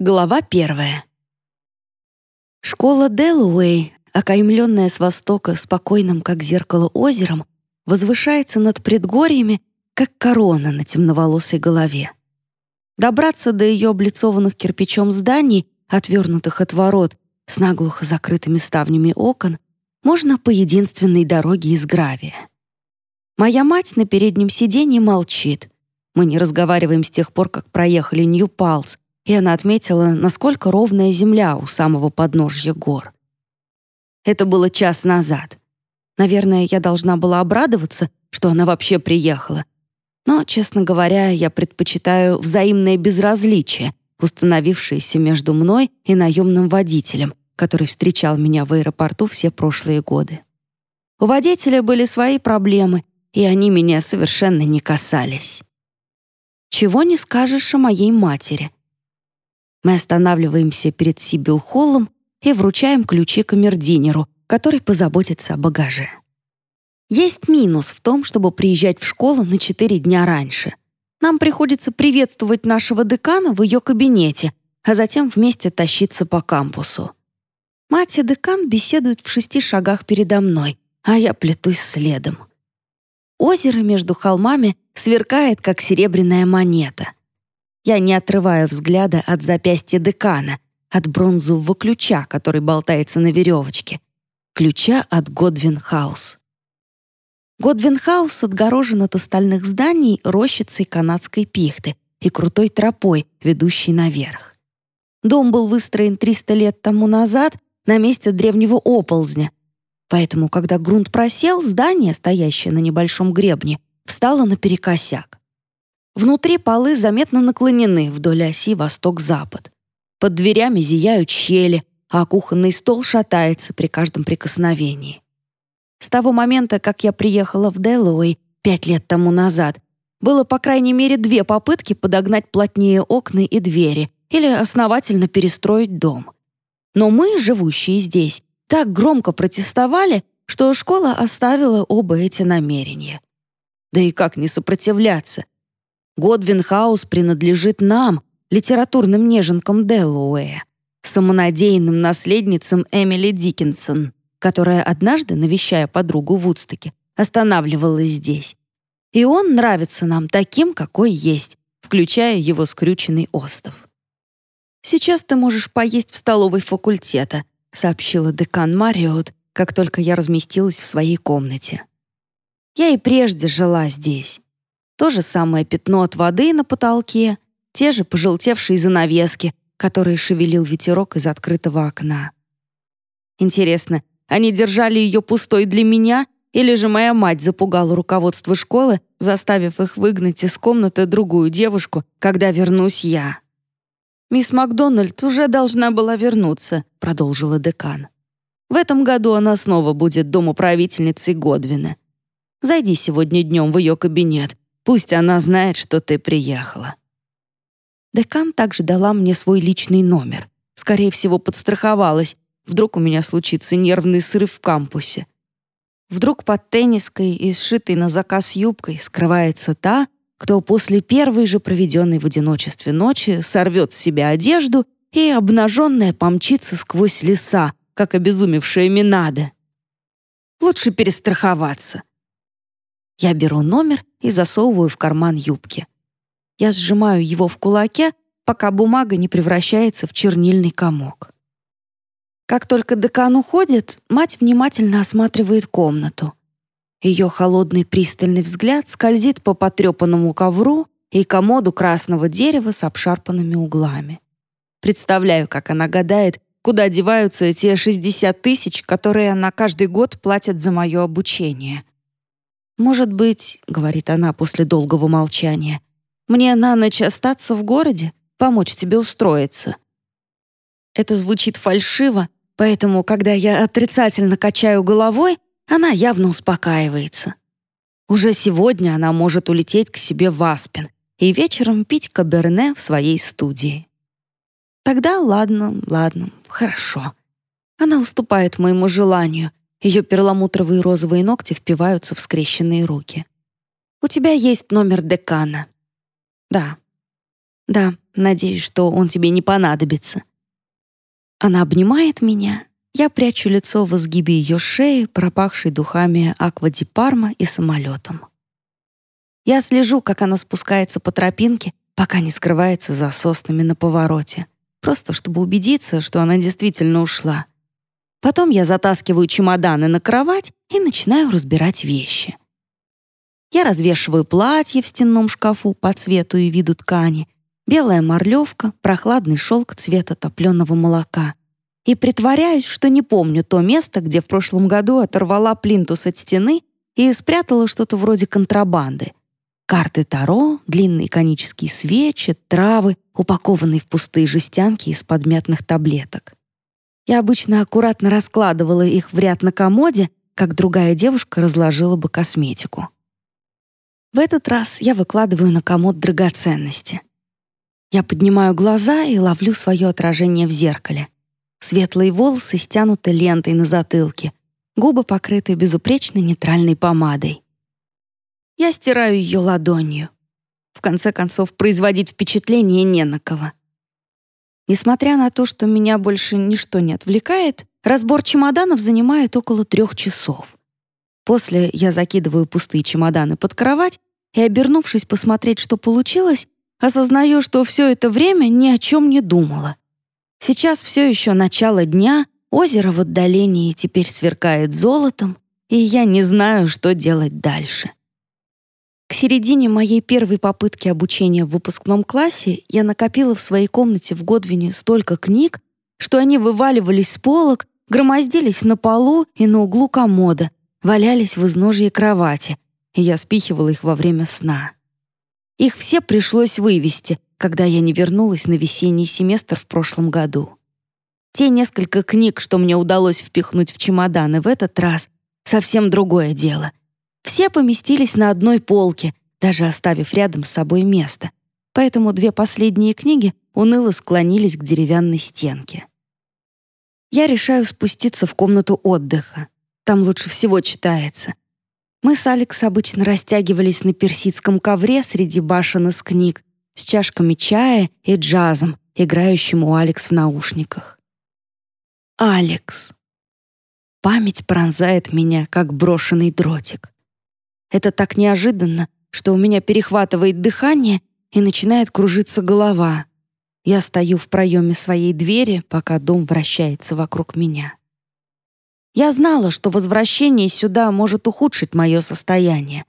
Глава первая. Школа Дэллоуэй, окаймленная с востока спокойным, как зеркало, озером, возвышается над предгорьями, как корона на темноволосой голове. Добраться до ее облицованных кирпичом зданий, отвернутых от ворот, с наглухо закрытыми ставнями окон, можно по единственной дороге из гравия. Моя мать на переднем сиденье молчит. Мы не разговариваем с тех пор, как проехали Нью-Палс, и она отметила, насколько ровная земля у самого подножья гор. Это было час назад. Наверное, я должна была обрадоваться, что она вообще приехала. Но, честно говоря, я предпочитаю взаимное безразличие, установившееся между мной и наемным водителем, который встречал меня в аэропорту все прошлые годы. У водителя были свои проблемы, и они меня совершенно не касались. Чего не скажешь о моей матери — мы останавливаемся перед Сибил-холлом и вручаем ключи камердинеру, который позаботится о багаже. Есть минус в том, чтобы приезжать в школу на 4 дня раньше. Нам приходится приветствовать нашего декана в ее кабинете, а затем вместе тащиться по кампусу. Мать и декан беседуют в шести шагах передо мной, а я плетусь следом. Озеро между холмами сверкает, как серебряная монета. Я не отрываю взгляда от запястья декана, от бронзового ключа, который болтается на веревочке. Ключа от Годвин Хаус. Годвин Хаус отгорожен от остальных зданий рощицей канадской пихты и крутой тропой, ведущей наверх. Дом был выстроен 300 лет тому назад на месте древнего оползня, поэтому, когда грунт просел, здание, стоящее на небольшом гребне, встало наперекосяк. Внутри полы заметно наклонены вдоль оси восток-запад. Под дверями зияют щели, а кухонный стол шатается при каждом прикосновении. С того момента, как я приехала в Дэллоуэй пять лет тому назад, было по крайней мере две попытки подогнать плотнее окна и двери или основательно перестроить дом. Но мы, живущие здесь, так громко протестовали, что школа оставила оба эти намерения. Да и как не сопротивляться — Годвин Хаус принадлежит нам, литературным неженкам Делуэя, самонадеянным наследницам Эмили Диккенсон, которая однажды, навещая подругу в Вудстоке, останавливалась здесь. И он нравится нам таким, какой есть, включая его скрюченный остов. «Сейчас ты можешь поесть в столовой факультета», сообщила декан Мариот, как только я разместилась в своей комнате. Я и прежде жила здесь. То же самое пятно от воды на потолке, те же пожелтевшие занавески, которые шевелил ветерок из открытого окна. Интересно, они держали ее пустой для меня, или же моя мать запугала руководство школы, заставив их выгнать из комнаты другую девушку, когда вернусь я? «Мисс Макдональд уже должна была вернуться», — продолжила декан. «В этом году она снова будет домоправительницей Годвина. Зайди сегодня днем в ее кабинет. Пусть она знает, что ты приехала». Декан также дала мне свой личный номер. Скорее всего, подстраховалась. Вдруг у меня случится нервный срыв в кампусе. Вдруг под тенниской и сшитой на заказ юбкой скрывается та, кто после первой же проведенной в одиночестве ночи сорвет с себя одежду и обнаженная помчится сквозь леса, как обезумевшая Минада. Лучше перестраховаться. Я беру номер и засовываю в карман юбки. Я сжимаю его в кулаке, пока бумага не превращается в чернильный комок. Как только декан уходит, мать внимательно осматривает комнату. Ее холодный пристальный взгляд скользит по потрепанному ковру и комоду красного дерева с обшарпанными углами. Представляю, как она гадает, куда деваются те 60 тысяч, которые она каждый год платит за мое обучение. «Может быть, — говорит она после долгого молчания, — мне на ночь остаться в городе, помочь тебе устроиться». Это звучит фальшиво, поэтому, когда я отрицательно качаю головой, она явно успокаивается. Уже сегодня она может улететь к себе в Аспен и вечером пить каберне в своей студии. Тогда ладно, ладно, хорошо. Она уступает моему желанию, ее перламутровые розовые ногти впиваются в скрещенные руки. «У тебя есть номер декана?» «Да». Да, надеюсь, что он тебе не понадобится. Она обнимает меня. Я прячу лицо в изгибе ее шеи, пропахшей духами аквади Парма и самолетом. Я слежу, как она спускается по тропинке, пока не скрывается за соснами на повороте, просто чтобы убедиться, что она действительно ушла. Потом я затаскиваю чемоданы на кровать и начинаю разбирать вещи. Я развешиваю платье в стенном шкафу по цвету и виду ткани, белая морлевка, прохладный шелк цвета топленого молока. И притворяюсь, что не помню то место, где в прошлом году оторвала плинтус от стены и спрятала что-то вроде контрабанды. Карты Таро, длинные конические свечи, травы, упакованные в пустые жестянки из подмятных таблеток. Я обычно аккуратно раскладывала их в ряд на комоде, как другая девушка разложила бы косметику. В этот раз я выкладываю на комод драгоценности. Я поднимаю глаза и ловлю свое отражение в зеркале. Светлые волосы стянуты лентой на затылке, губы покрыты безупречной нейтральной помадой. Я стираю ее ладонью. В конце концов, производить впечатление не на кого. Несмотря на то, что меня больше ничто не отвлекает, разбор чемоданов занимает около трех часов. После я закидываю пустые чемоданы под кровать и, обернувшись посмотреть, что получилось, осознаю, что все это время ни о чем не думала. Сейчас все еще начало дня, озеро в отдалении теперь сверкает золотом, и я не знаю, что делать дальше. К середине моей первой попытки обучения в выпускном классе я накопила в своей комнате в Годвине столько книг, что они вываливались с полок, громоздились на полу и на углу комода, валялись в изножье кровати, и я спихивала их во время сна. Их все пришлось вывести, когда я не вернулась на весенний семестр в прошлом году. Те несколько книг, что мне удалось впихнуть в чемоданы в этот раз, совсем другое дело. Все поместились на одной полке, даже оставив рядом с собой место. Поэтому две последние книги уныло склонились к деревянной стенке. Я решаю спуститься в комнату отдыха. Там лучше всего читается. Мы с Алекс обычно растягивались на персидском ковре среди башен из книг с чашками чая и джазом, играющим у Алекс в наушниках. Алекс. Память пронзает меня, как брошенный дротик. Это так неожиданно, что у меня перехватывает дыхание и начинает кружиться голова. Я стою в проеме своей двери, пока дом вращается вокруг меня. Я знала, что возвращение сюда может ухудшить мое состояние.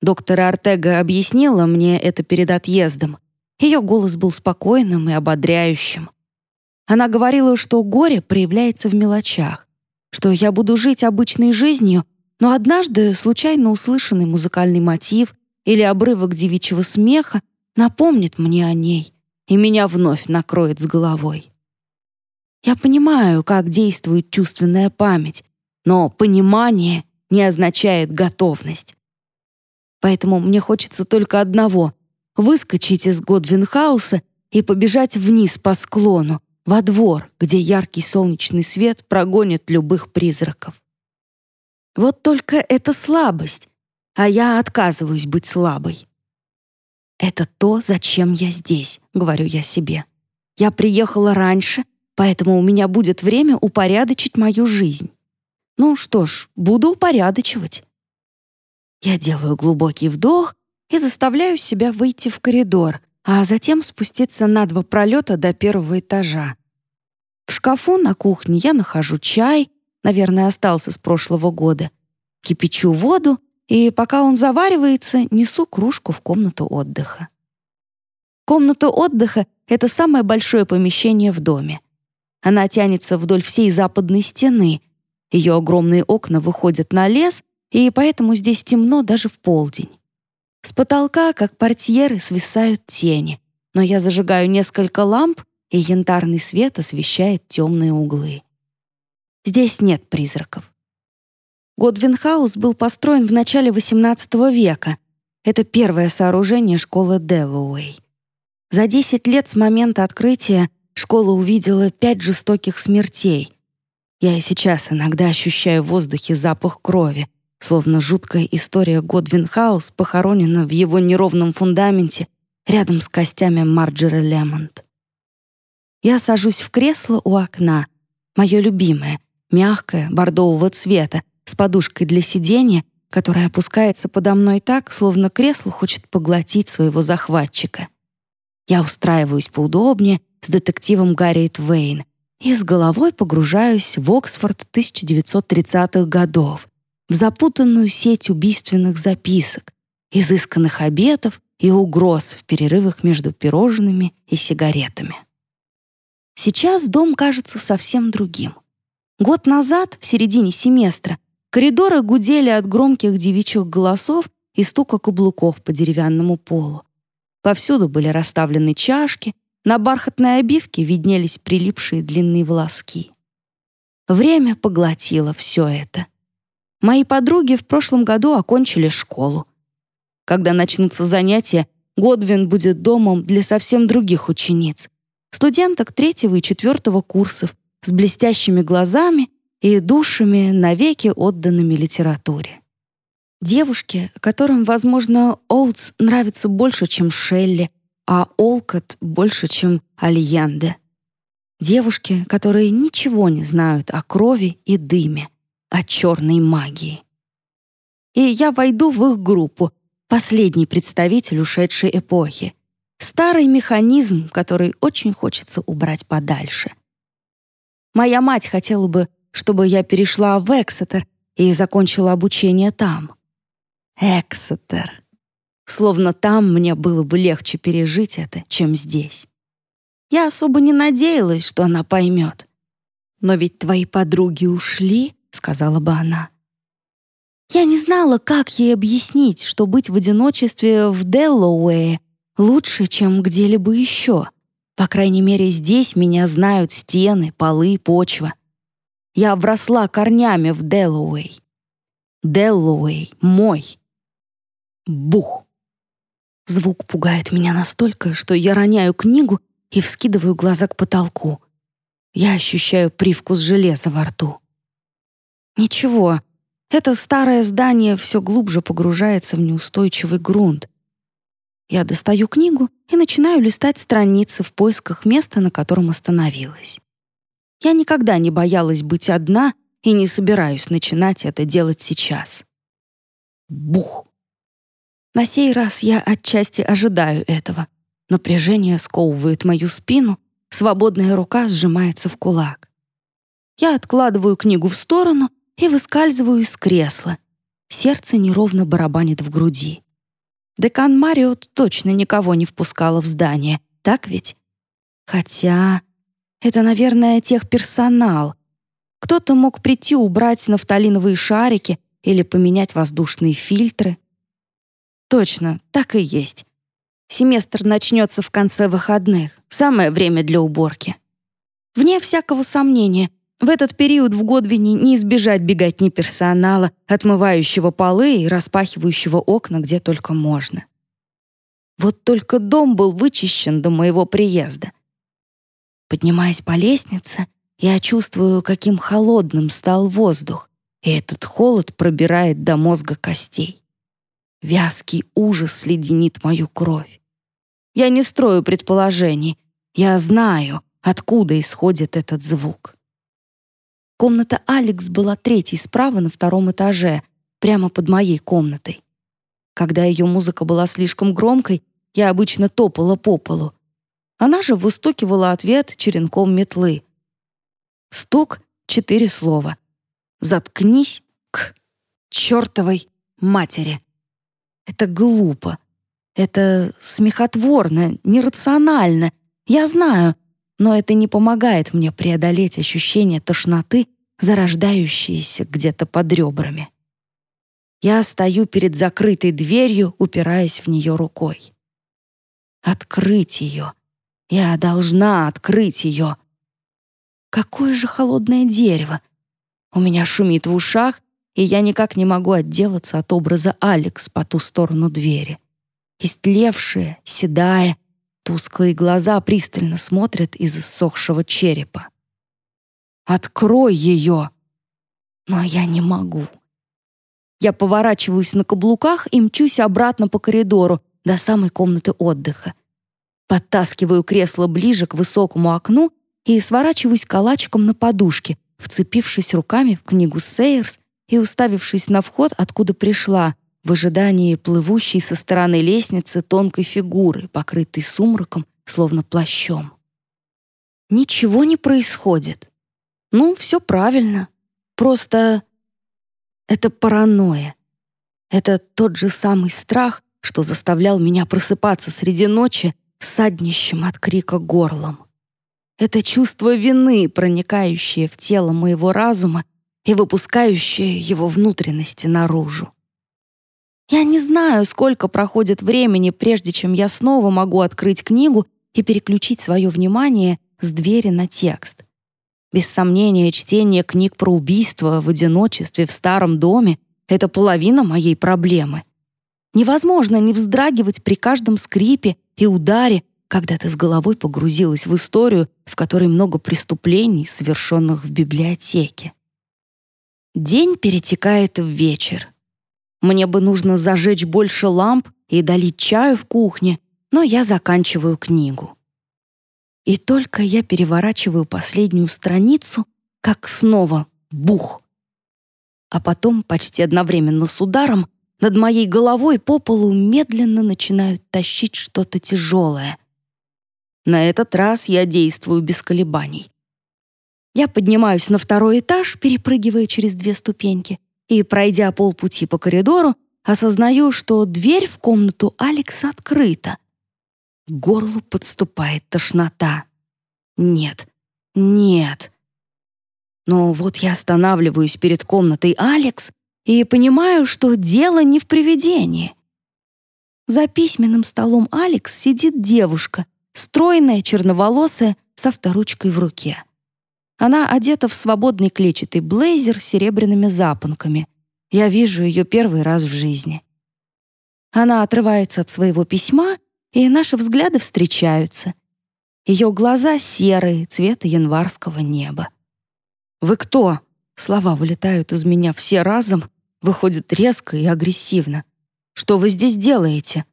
Доктор Артега объяснила мне это перед отъездом. Ее голос был спокойным и ободряющим. Она говорила, что горе проявляется в мелочах, что я буду жить обычной жизнью, но однажды случайно услышанный музыкальный мотив или обрывок девичьего смеха напомнит мне о ней, и меня вновь накроет с головой. Я понимаю, как действует чувственная память, но понимание не означает готовность. Поэтому мне хочется только одного — выскочить из Годвинхауса и побежать вниз по склону, во двор, где яркий солнечный свет прогонит любых призраков. Вот только это слабость, а я отказываюсь быть слабой. «Это то, зачем я здесь», — говорю я себе. «Я приехала раньше, поэтому у меня будет время упорядочить мою жизнь. Ну что ж, буду упорядочивать». Я делаю глубокий вдох и заставляю себя выйти в коридор, а затем спуститься на два пролета до первого этажа. В шкафу на кухне я нахожу чай, наверное, остался с прошлого года. Кипячу воду, и пока он заваривается, несу кружку в комнату отдыха. Комната отдыха — это самое большое помещение в доме. Она тянется вдоль всей западной стены. Ее огромные окна выходят на лес, и поэтому здесь темно даже в полдень. С потолка, как портьеры, свисают тени, но я зажигаю несколько ламп, и янтарный свет освещает темные углы. Здесь нет призраков. Годвинхаус был построен в начале XVIII века. Это первое сооружение школы Дэллоуэй. За 10 лет с момента открытия школа увидела пять жестоких смертей. Я и сейчас иногда ощущаю в воздухе запах крови, словно жуткая история Годвинхаус похоронена в его неровном фундаменте рядом с костями Марджери Лемонт. Я сажусь в кресло у окна, мое любимое, мягкое, бордового цвета, с подушкой для сидения, которая опускается подо мной так, словно кресло хочет поглотить своего захватчика. Я устраиваюсь поудобнее с детективом Гарриет Вейн и с головой погружаюсь в Оксфорд 1930-х годов, в запутанную сеть убийственных записок, изысканных обетов и угроз в перерывах между пирожными и сигаретами. Сейчас дом кажется совсем другим. Год назад, в середине семестра, коридоры гудели от громких девичьих голосов и стука каблуков по деревянному полу. Повсюду были расставлены чашки, на бархатной обивке виднелись прилипшие длинные волоски. Время поглотило все это. Мои подруги в прошлом году окончили школу. Когда начнутся занятия, Годвин будет домом для совсем других учениц, студенток третьего и четвертого курсов с блестящими глазами и душами, навеки отданными литературе. Девушки, которым, возможно, Оутс нравится больше, чем Шелли, а Олкот больше, чем Альянде. Девушки, которые ничего не знают о крови и дыме, о черной магии. И я войду в их группу, последний представитель ушедшей эпохи, старый механизм, который очень хочется убрать подальше. Моя мать хотела бы, чтобы я перешла в Эксетер и закончила обучение там. Эксетер. Словно там мне было бы легче пережить это, чем здесь. Я особо не надеялась, что она поймет. «Но ведь твои подруги ушли», — сказала бы она. Я не знала, как ей объяснить, что быть в одиночестве в Деллоуэе лучше, чем где-либо еще. По крайней мере, здесь меня знают стены, полы, почва. Я обросла корнями в Деллоуэй. Деллоуэй мой. Бух! Звук пугает меня настолько, что я роняю книгу и вскидываю глаза к потолку. Я ощущаю привкус железа во рту. Ничего, это старое здание все глубже погружается в неустойчивый грунт. Я достаю книгу и начинаю листать страницы в поисках места, на котором остановилась. Я никогда не боялась быть одна и не собираюсь начинать это делать сейчас. Бух! На сей раз я отчасти ожидаю этого. Напряжение сковывает мою спину, свободная рука сжимается в кулак. Я откладываю книгу в сторону и выскальзываю из кресла. Сердце неровно барабанит в груди. Декан Мариот точно никого не впускала в здание, так ведь? Хотя это, наверное, техперсонал. Кто-то мог прийти убрать нафталиновые шарики или поменять воздушные фильтры. Точно, так и есть. Семестр начнется в конце выходных, самое время для уборки. Вне всякого сомнения, в этот период в Годвине не избежать беготни персонала, отмывающего полы и распахивающего окна где только можно. Вот только дом был вычищен до моего приезда. Поднимаясь по лестнице, я чувствую, каким холодным стал воздух, и этот холод пробирает до мозга костей. Вязкий ужас леденит мою кровь. Я не строю предположений. Я знаю, откуда исходит этот звук. Комната Алекс была третьей справа на втором этаже, прямо под моей комнатой. Когда ее музыка была слишком громкой, я обычно топала по полу. Она же выстукивала ответ черенком метлы. Стук — четыре слова. «Заткнись к чертовой матери». Это глупо. Это смехотворно, нерационально. Я знаю, но это не помогает мне преодолеть ощущение тошноты, зарождающееся где-то под ребрами. Я стою перед закрытой дверью, упираясь в нее рукой. Открыть ее. Я должна открыть ее. Какое же холодное дерево. У меня шумит в ушах, и я никак не могу отделаться от образа Алекс по ту сторону двери. Истлевшая, седая, тусклые глаза пристально смотрят из иссохшего черепа. «Открой ее!» Но я не могу. Я поворачиваюсь на каблуках и мчусь обратно по коридору, до самой комнаты отдыха. Подтаскиваю кресло ближе к высокому окну и сворачиваюсь калачиком на подушке, вцепившись руками в книгу Сейерс и уставившись на вход, откуда пришла, в ожидании плывущей со стороны лестницы тонкой фигуры, покрытой сумраком, словно плащом. Ничего не происходит. Ну, все правильно. Просто это паранойя. Это тот же самый страх, что заставлял меня просыпаться среди ночи саднищем от крика горлом. Это чувство вины, проникающее в тело моего разума и выпускающее его внутренности наружу. Я не знаю, сколько проходит времени, прежде чем я снова могу открыть книгу и переключить свое внимание с двери на текст. Без сомнения, чтение книг про убийство в одиночестве в старом доме — это половина моей проблемы. Невозможно не вздрагивать при каждом скрипе и ударе, когда ты с головой погрузилась в историю, в которой много преступлений, совершенных в библиотеке. День перетекает в вечер. Мне бы нужно зажечь больше ламп и долить чаю в кухне, но я заканчиваю книгу. И только я переворачиваю последнюю страницу, как снова бух. А потом, почти одновременно с ударом, над моей головой по полу медленно начинают тащить что-то тяжелое. На этот раз я действую без колебаний. Я поднимаюсь на второй этаж, перепрыгивая через две ступеньки, и, пройдя полпути по коридору, осознаю, что дверь в комнату Алекса открыта. К горлу подступает тошнота. Нет, нет. Но вот я останавливаюсь перед комнатой Алекс и понимаю, что дело не в привидении. За письменным столом Алекс сидит девушка, стройная, черноволосая, с авторучкой в руке. Она одета в свободный клетчатый блейзер с серебряными запонками. Я вижу ее первый раз в жизни. Она отрывается от своего письма и наши взгляды встречаются. Ее глаза серые, цвета январского неба. «Вы кто?» Слова вылетают из меня все разом, выходят резко и агрессивно. «Что вы здесь делаете?»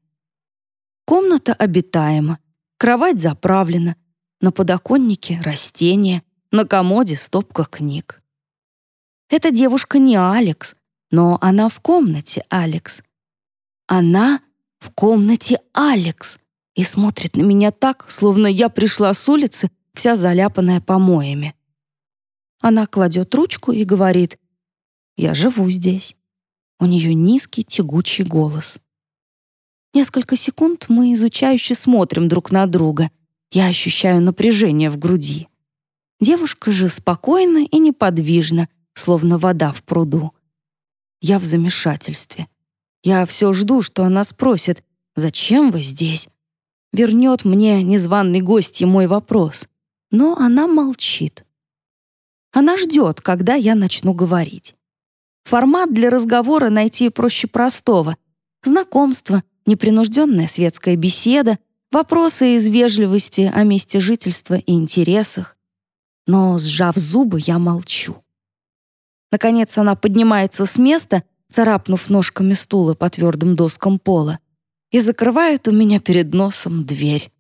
Комната обитаема, кровать заправлена, на подоконнике растения, на комоде стопка книг. Эта девушка не Алекс, но она в комнате Алекс. Она в комнате Алекс и смотрит на меня так, словно я пришла с улицы, вся заляпанная помоями. Она кладет ручку и говорит, «Я живу здесь». У нее низкий тягучий голос. Несколько секунд мы изучающе смотрим друг на друга. Я ощущаю напряжение в груди. Девушка же спокойна и неподвижна, словно вода в пруду. Я в замешательстве. Я все жду, что она спросит, «Зачем вы здесь?» Вернет мне незваный гость мой вопрос. Но она молчит. Она ждет, когда я начну говорить. Формат для разговора найти проще простого. Знакомство, непринужденная светская беседа, вопросы из вежливости о месте жительства и интересах. Но, сжав зубы, я молчу. Наконец она поднимается с места царапнув ножками стула по твердым доскам пола, и закрывает у меня перед носом дверь.